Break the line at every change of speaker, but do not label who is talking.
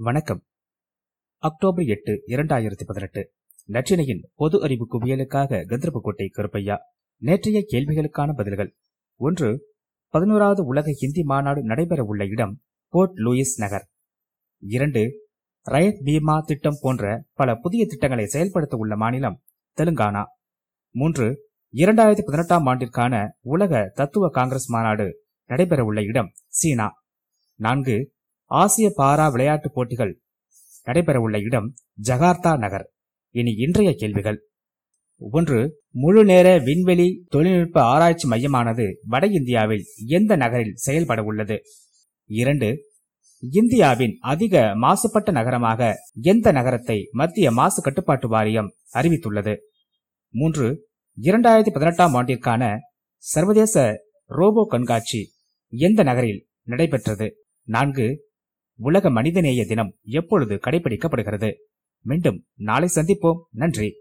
வணக்கம். அக்டோபர் எட்டு இரண்டாயிரத்தி பதினெட்டு. நற்றினையின் பொது அறிவு குவியலுக்காக கந்தர்போட்டை கருப்பையா நேற்றைய கேள்விகளுக்கான பதில்கள். ஒன்று பதினோராவது உலக ஹிந்தி மாநாடு நடைபெற உள்ள இடம் போர்ட் லூயிஸ் நகர். இரண்டு ரயத் பீமா திட்டம் போன்ற பல புதிய திட்டங்களை செயல்படுத்த உள்ள மாநிலம் தெலுங்கானா. மூன்று இரண்டாயிரத்தி பதினெட்டாம் ஆண்டிற்கான உலக தத்துவ காங்கிரஸ் மாநாடு நடைபெற உள்ள இடம் சீனா. நான்கு ஆசிய பாரா விளையாட்டுப் போட்டிகள் நடைபெறவுள்ள இடம் ஜகார்த்தா நகர். இனி இன்றைய கேள்விகள். ஒன்று முழு நேர விண்வெளி தொழில்நுட்ப ஆராய்ச்சி மையமானது வட இந்தியாவில் எந்த நகரில் செயல்பட உள்ளது இரண்டு இந்தியாவின் அதிக மாசுபட்ட நகரமாக எந்த நகரத்தை மத்திய மாசு கட்டுப்பாட்டு வாரியம் அறிவித்துள்ளது? மூன்று இரண்டாயிரத்தி பதினெட்டாம் ஆண்டிற்கான சர்வதேச ரோபோ கண்காட்சி எந்த நகரில் நடைபெற்றது? நான்கு உலக மனிதநேய தினம் எப்பொழுது கடைபிடிக்கப்படுகிறது? மீண்டும் நாளை சந்திப்போம். நன்றி.